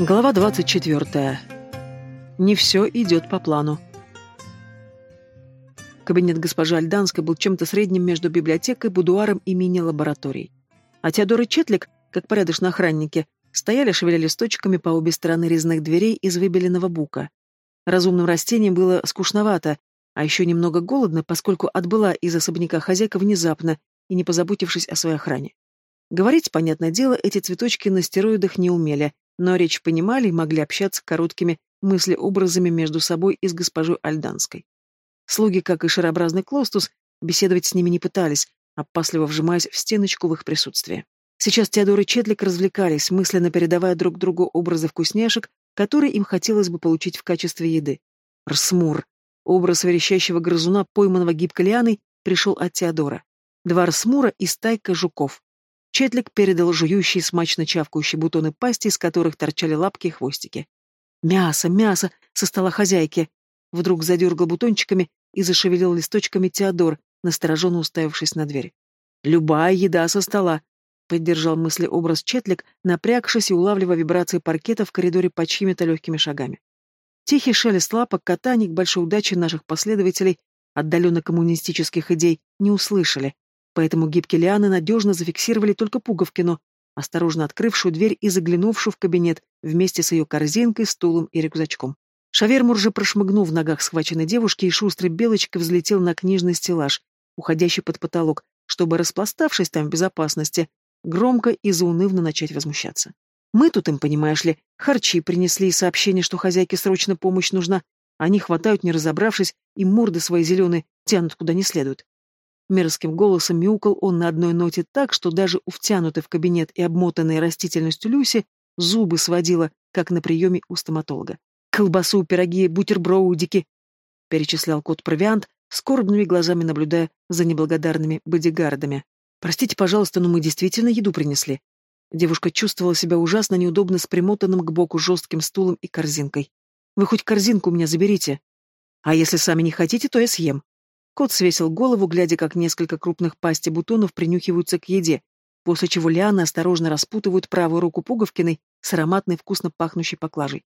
Глава 24. Не все идет по плану. Кабинет госпожи Альданской был чем-то средним между библиотекой, будуаром и мини-лабораторией. А Теодор и Четлик, как порядочные охранники, стояли, шевеля листочками по обе стороны резных дверей из выбеленного бука. Разумным растениям было скучновато, а еще немного голодно, поскольку отбыла из особняка хозяйка внезапно и не позаботившись о своей охране. Говорить, понятное дело, эти цветочки на стероидах не умели, но речь понимали и могли общаться короткими мыслеобразами между собой и с госпожой Альданской. Слуги, как и шарообразный Клостус, беседовать с ними не пытались, опасливо вжимаясь в стеночку в их присутствии. Сейчас Теодор и Четлик развлекались, мысленно передавая друг другу образы вкусняшек, которые им хотелось бы получить в качестве еды. Рсмур. Образ верещащего грызуна, пойманного гибкой лианой, пришел от Теодора. Два рсмура и стайка жуков. Четлик передал жующие смачно чавкающие бутоны пасти, из которых торчали лапки и хвостики. «Мясо, мясо!» — со стола хозяйки. Вдруг задергал бутончиками и зашевелил листочками Теодор, настороженно уставившись на дверь. «Любая еда со стола!» — поддержал мысли образ Четлик, напрягшись и улавливая вибрации паркета в коридоре под чьими-то легкими шагами. Тихий шелест лапок кота к большой удаче наших последователей отдаленно коммунистических идей не услышали, поэтому гибкие лианы надежно зафиксировали только Пуговкину, осторожно открывшую дверь и заглянувшую в кабинет вместе с ее корзинкой, стулом и рюкзачком. Шавермур же прошмыгнул в ногах схваченной девушки и шустрой белочкой взлетел на книжный стеллаж, уходящий под потолок, чтобы, распластавшись там в безопасности, громко и заунывно начать возмущаться. Мы тут им, понимаешь ли, харчи принесли и сообщение, что хозяйке срочно помощь нужна. Они хватают, не разобравшись, и морды свои зеленые тянут куда не следует. Мерзким голосом мяукал он на одной ноте так, что даже у втянутой в кабинет и обмотанной растительностью Люси зубы сводила, как на приеме у стоматолога. «Колбасу, пироги, бутерброудики!» — перечислял кот провиант, скорбными глазами наблюдая за неблагодарными бодигардами. «Простите, пожалуйста, но мы действительно еду принесли». Девушка чувствовала себя ужасно неудобно с примотанным к боку жестким стулом и корзинкой. «Вы хоть корзинку у меня заберите. А если сами не хотите, то я съем», Кот свесил голову, глядя, как несколько крупных пасти бутонов принюхиваются к еде, после чего лианы осторожно распутывают правую руку Пуговкиной с ароматной вкусно пахнущей поклажей.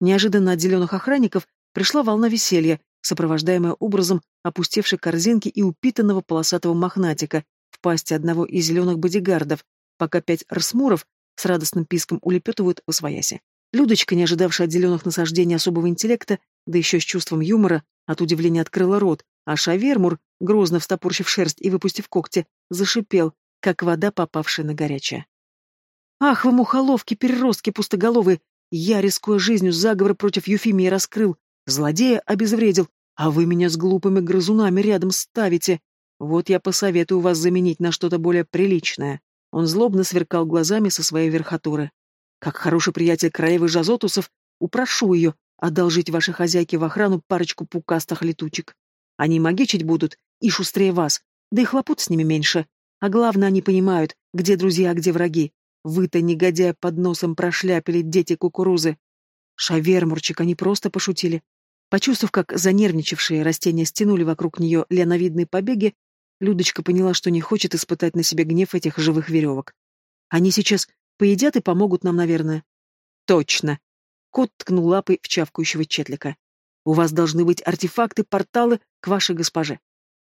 Неожиданно от зеленых охранников пришла волна веселья, сопровождаемая образом опустевшей корзинки и упитанного полосатого мохнатика в пасти одного из зеленых бодигардов, пока пять рсмуров с радостным писком улепетывают в освояси. Людочка, не ожидавшая от зеленых насаждений особого интеллекта, да еще с чувством юмора, от удивления открыла рот, а Шавермур, грозно встопорщив шерсть и выпустив когти, зашипел, как вода, попавшая на горячее. «Ах вы, мухоловки, переростки пустоголовые! Я, рискуя жизнью, заговор против Юфимии раскрыл, злодея обезвредил, а вы меня с глупыми грызунами рядом ставите. Вот я посоветую вас заменить на что-то более приличное». Он злобно сверкал глазами со своей верхотуры. «Как хороший приятель Краевы Жазотусов, упрошу ее одолжить вашей хозяйке в охрану парочку пукастых летучек. Они магичить будут и шустрее вас, да и хлопот с ними меньше. А главное, они понимают, где друзья, а где враги. Вы-то, негодяя, под носом прошляпили дети кукурузы. Шавермурчик, они просто пошутили. Почувствовав, как занервничавшие растения стянули вокруг нее леновидные побеги, Людочка поняла, что не хочет испытать на себе гнев этих живых веревок. Они сейчас поедят и помогут нам, наверное. Точно. Кот ткнул лапой в чавкающего четлика. У вас должны быть артефакты, порталы к вашей госпоже.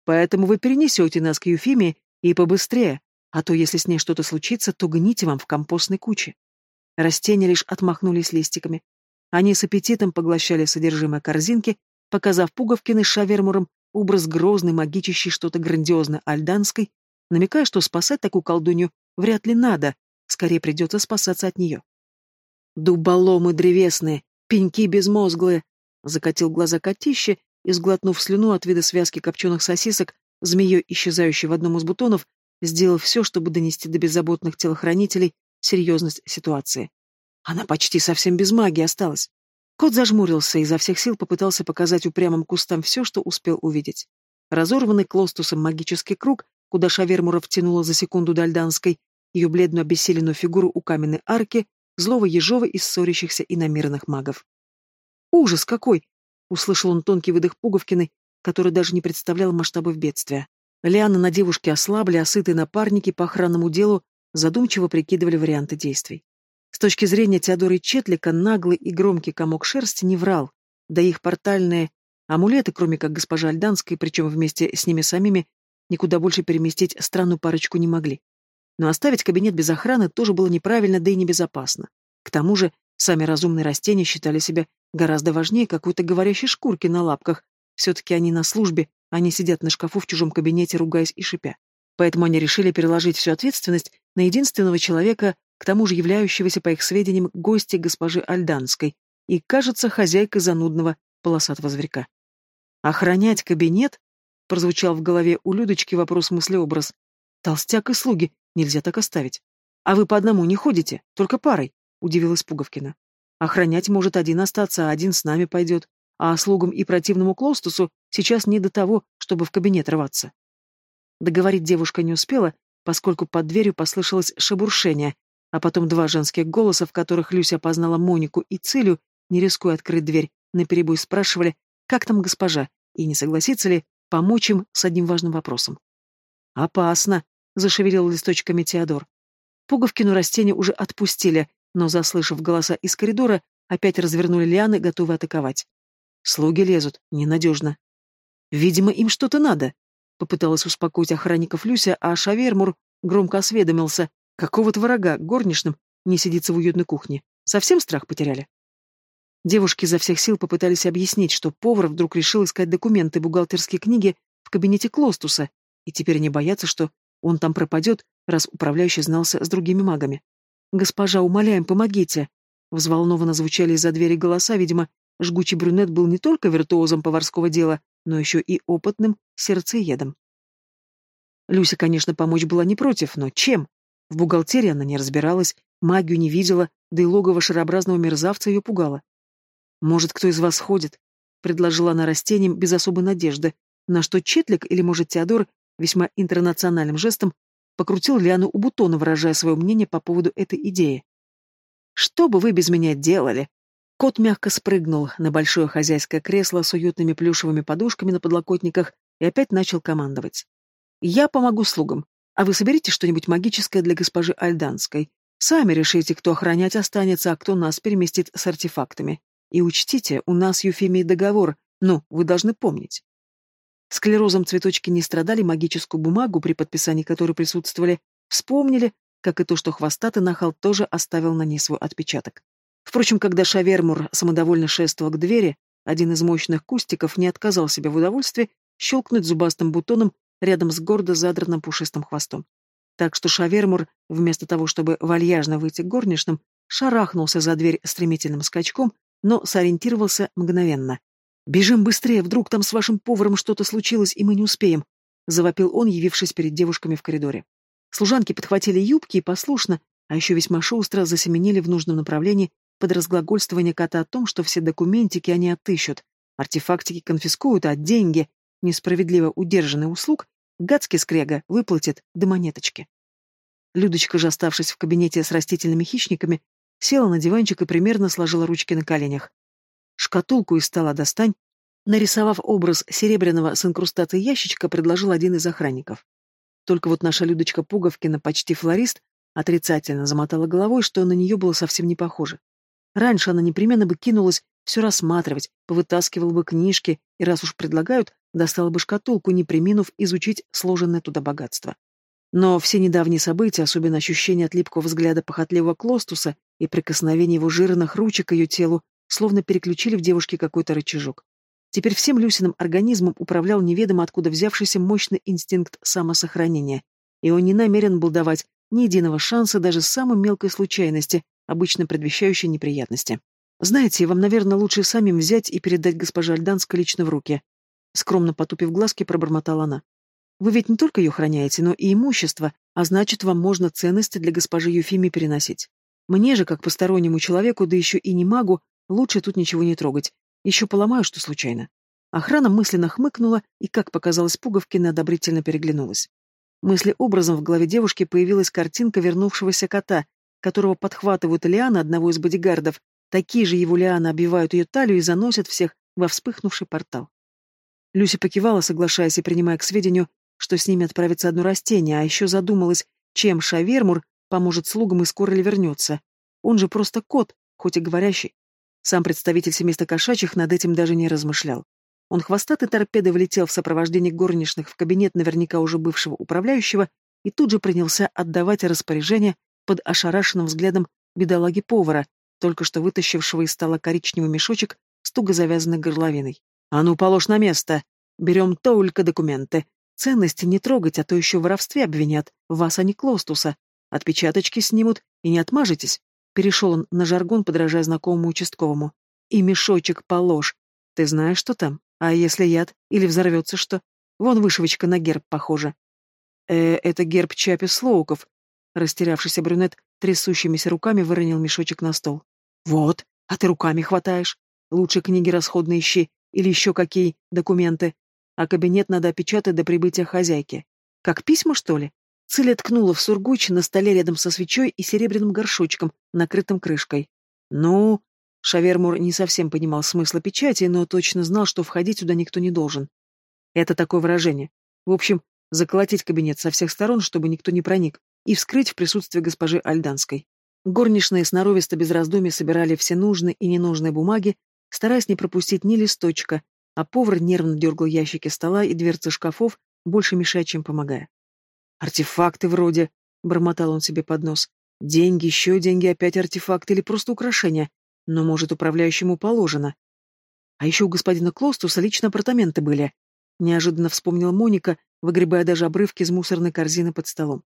Поэтому вы перенесете нас к Юфиме и побыстрее, а то если с ней что-то случится, то гните вам в компостной куче. Растения лишь отмахнулись листиками. Они с аппетитом поглощали содержимое корзинки, показав Пуговкины Шавермуром образ грозный, магичащий что-то грандиозно альданской, намекая, что спасать такую колдунью вряд ли надо, скорее придется спасаться от нее. Дуболомы древесные, пеньки безмозглые, Закатил глаза котище и, сглотнув слюну от вида связки копченых сосисок, змеей, исчезающей в одном из бутонов, сделал все, чтобы донести до беззаботных телохранителей серьезность ситуации. Она почти совсем без магии осталась. Кот зажмурился и изо всех сил попытался показать упрямым кустам все, что успел увидеть. Разорванный клостусом магический круг, куда Шавермура втянула за секунду до Альданской, ее бледную обессиленную фигуру у каменной арки, злого ежова из ссорящихся иномерных магов. Ужас какой! Услышал он тонкий выдох Пуговкиной, который даже не представлял масштабов бедствия. Лиана на девушке ослабли, а сытые напарники по охранному делу задумчиво прикидывали варианты действий. С точки зрения Теодоры Четлика, наглый и громкий комок шерсти не врал, да их портальные амулеты, кроме как госпожа Альданской, причем вместе с ними самими, никуда больше переместить странную парочку не могли. Но оставить кабинет без охраны тоже было неправильно, да и небезопасно. К тому же, сами разумные растения считали себя гораздо важнее какой-то говорящей шкурки на лапках. Все-таки они на службе, они сидят на шкафу в чужом кабинете, ругаясь и шипя. Поэтому они решили переложить всю ответственность на единственного человека, к тому же являющегося, по их сведениям, гостей госпожи Альданской и, кажется, хозяйкой занудного полосатого зверька. «Охранять кабинет?» — прозвучал в голове у Людочки вопрос-мыслеобраз. «Толстяк и слуги, нельзя так оставить. А вы по одному не ходите, только парой?» — удивилась Пуговкина. «Охранять может один остаться, а один с нами пойдет. А слугам и противному Клостусу сейчас не до того, чтобы в кабинет рваться». Договорить девушка не успела, поскольку под дверью послышалось шебуршение, а потом два женских голоса, в которых Люся опознала Монику и Цилю, не рискуя открыть дверь, наперебой спрашивали, как там госпожа, и не согласится ли помочь им с одним важным вопросом. «Опасно», — зашевелил листочками Теодор. Пуговкину растения уже отпустили, но, заслышав голоса из коридора, опять развернули лианы, готовые атаковать. Слуги лезут, ненадежно. «Видимо, им что-то надо», — попыталась успокоить охранников Люся, а Шавермур громко осведомился, Какого-то врага, горничным, не сидится в уютной кухне. Совсем страх потеряли? Девушки изо всех сил попытались объяснить, что повар вдруг решил искать документы, бухгалтерские книги в кабинете Клостуса, и теперь не боятся, что он там пропадет, раз управляющий знался с другими магами. «Госпожа, умоляем, помогите!» Взволнованно звучали из-за двери голоса, видимо, жгучий брюнет был не только виртуозом поварского дела, но еще и опытным сердцеедом. Люся, конечно, помочь была не против, но чем? В бухгалтерии она не разбиралась, магию не видела, да и логово шарообразного мерзавца ее пугало. «Может, кто из вас ходит?» — предложила она растениям без особой надежды, на что Четлик или, может, Теодор весьма интернациональным жестом покрутил Лиану у бутона, выражая свое мнение по поводу этой идеи. «Что бы вы без меня делали?» Кот мягко спрыгнул на большое хозяйское кресло с уютными плюшевыми подушками на подлокотниках и опять начал командовать. «Я помогу слугам. А вы соберите что-нибудь магическое для госпожи Альданской. Сами решите, кто охранять останется, а кто нас переместит с артефактами. И учтите, у нас Юфимий договор, ну, вы должны помнить. Склерозом цветочки не страдали, магическую бумагу, при подписании которой присутствовали, вспомнили, как и то, что хвостатый нахал тоже оставил на ней свой отпечаток. Впрочем, когда Шавермур самодовольно шествовал к двери, один из мощных кустиков не отказал себе в удовольствии щелкнуть зубастым бутоном рядом с гордо задранным пушистым хвостом. Так что Шавермур, вместо того, чтобы вальяжно выйти к горничным, шарахнулся за дверь стремительным скачком, но сориентировался мгновенно. «Бежим быстрее, вдруг там с вашим поваром что-то случилось, и мы не успеем», — завопил он, явившись перед девушками в коридоре. Служанки подхватили юбки и послушно, а еще весьма шустро засеменили в нужном направлении под разглагольствование кота о том, что все документики они отыщут, артефактики конфискуют, а деньги несправедливо удержанный услуг, гадский скрега выплатит до монеточки. Людочка же, оставшись в кабинете с растительными хищниками, села на диванчик и примерно сложила ручки на коленях. Шкатулку из стола достань. Нарисовав образ серебряного с инкрустацией ящичка, предложил один из охранников. Только вот наша Людочка Пуговкина, почти флорист, отрицательно замотала головой, что на нее было совсем не похоже. Раньше она непременно бы кинулась все рассматривать, повытаскивала бы книжки, и раз уж предлагают, достала бы шкатулку, не приминув изучить сложенное туда богатство. Но все недавние события, особенно ощущение от липкого взгляда похотливого Клостуса и прикосновение его жирных ручек к ее телу, словно переключили в девушке какой-то рычажок. Теперь всем Люсиным организмом управлял неведомо откуда взявшийся мощный инстинкт самосохранения, и он не намерен был давать ни единого шанса даже самой мелкой случайности, обычно предвещающей неприятности. «Знаете, вам, наверное, лучше самим взять и передать госпоже Альданской лично в руки», Скромно потупив глазки, пробормотала она. Вы ведь не только ее храняете, но и имущество, а значит, вам можно ценности для госпожи Юфими переносить. Мне же, как постороннему человеку, да еще и не магу, лучше тут ничего не трогать. Еще поломаю, что случайно. Охрана мысленно хмыкнула и, как показалось Пуговкина, одобрительно переглянулась. Мысли образом в голове девушки появилась картинка вернувшегося кота, которого подхватывают лианы одного из бодигардов, такие же его лианы обвивают ее талию и заносят всех во вспыхнувший портал. Люся покивала, соглашаясь и принимая к сведению, что с ними отправится одно растение, а еще задумалась, чем Шавермур поможет слугам и скоро ли вернется. Он же просто кот, хоть и говорящий. Сам представитель семейства кошачьих над этим даже не размышлял. Он хвостатой торпедой влетел в сопровождении горничных в кабинет наверняка уже бывшего управляющего и тут же принялся отдавать распоряжение под ошарашенным взглядом бедолаги-повара, только что вытащившего из стола коричневый мешочек с туго завязанной горловиной. «А ну, положь на место! Берем только документы. Ценности не трогать, а то еще в воровстве обвинят. Вас, а не Клостуса. Отпечаточки снимут и не отмажетесь». Перешел он на жаргон, подражая знакомому участковому. «И мешочек положь. Ты знаешь, что там? А если яд? Или взорвется что? Вон вышивочка на герб похожа». «Э, это герб Чапи Слоуков», Растерявшийся брюнет трясущимися руками выронил мешочек на стол. «Вот, а ты руками хватаешь. Лучше книги расходные ищи или еще какие документы. А кабинет надо опечатать до прибытия хозяйки. Как письма, что ли?» Циля ткнула в сургуч на столе рядом со свечой и серебряным горшочком, накрытым крышкой. «Ну...» Шавермур не совсем понимал смысла печати, но точно знал, что входить сюда никто не должен. Это такое выражение. В общем, заколотить кабинет со всех сторон, чтобы никто не проник, и вскрыть в присутствии госпожи Альданской. Горничные сноровисто без раздумий собирали все нужные и ненужные бумаги, стараясь не пропустить ни листочка, а повар нервно дергал ящики стола и дверцы шкафов, больше мешая, чем помогая. «Артефакты вроде», — бормотал он себе под нос. «Деньги, еще деньги, опять артефакты или просто украшения. Но, может, управляющему положено. А еще у господина Клостуса лично апартаменты были», — неожиданно вспомнила Моника, выгребая даже обрывки из мусорной корзины под столом.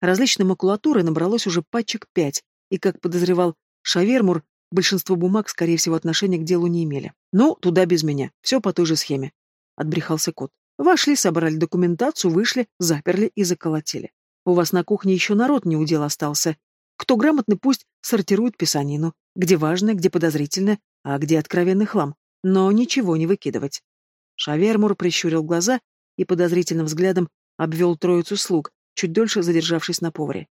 Различной макулатуры набралось уже пачек пять, и, как подозревал Шавермур, большинство бумаг, скорее всего, отношения к делу не имели. «Ну, туда без меня. Все по той же схеме», — отбрехался кот. «Вошли, собрали документацию, вышли, заперли и заколотили. У вас на кухне еще народ не удел остался. Кто грамотный, пусть сортирует писанину, где важное, где подозрительное, а где откровенный хлам. Но ничего не выкидывать». Шавермур прищурил глаза и подозрительным взглядом обвел троицу слуг, чуть дольше задержавшись на поваре.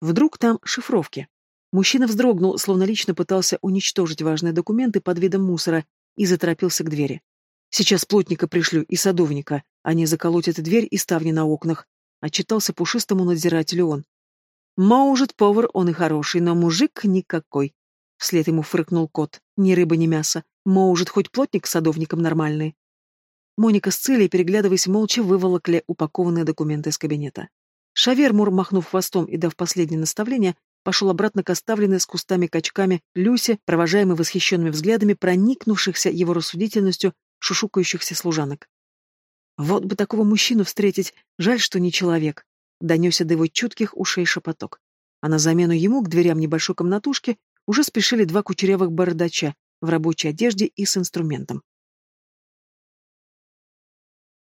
Вдруг там шифровки. Мужчина вздрогнул, словно лично пытался уничтожить важные документы под видом мусора, и заторопился к двери. «Сейчас плотника пришлю и садовника, они заколотят дверь и ставни на окнах», — отчитался пушистому надзирателю он. «Может, повар он и хороший, но мужик никакой», — вслед ему фыркнул кот. «Ни рыба, ни мясо. Может, хоть плотник с садовником нормальный». Моника с Целей, переглядываясь, молча выволокли упакованные документы из кабинета. Шавермур, махнув хвостом и дав последнее наставление, пошел обратно к оставленной с кустами качками Люсе, провожаемой восхищенными взглядами проникнувшихся его рассудительностью шушукающихся служанок. «Вот бы такого мужчину встретить, жаль, что не человек», — донесся до его чутких ушей шепоток. А на замену ему к дверям небольшой комнатушки уже спешили два кучерявых бородача в рабочей одежде и с инструментом.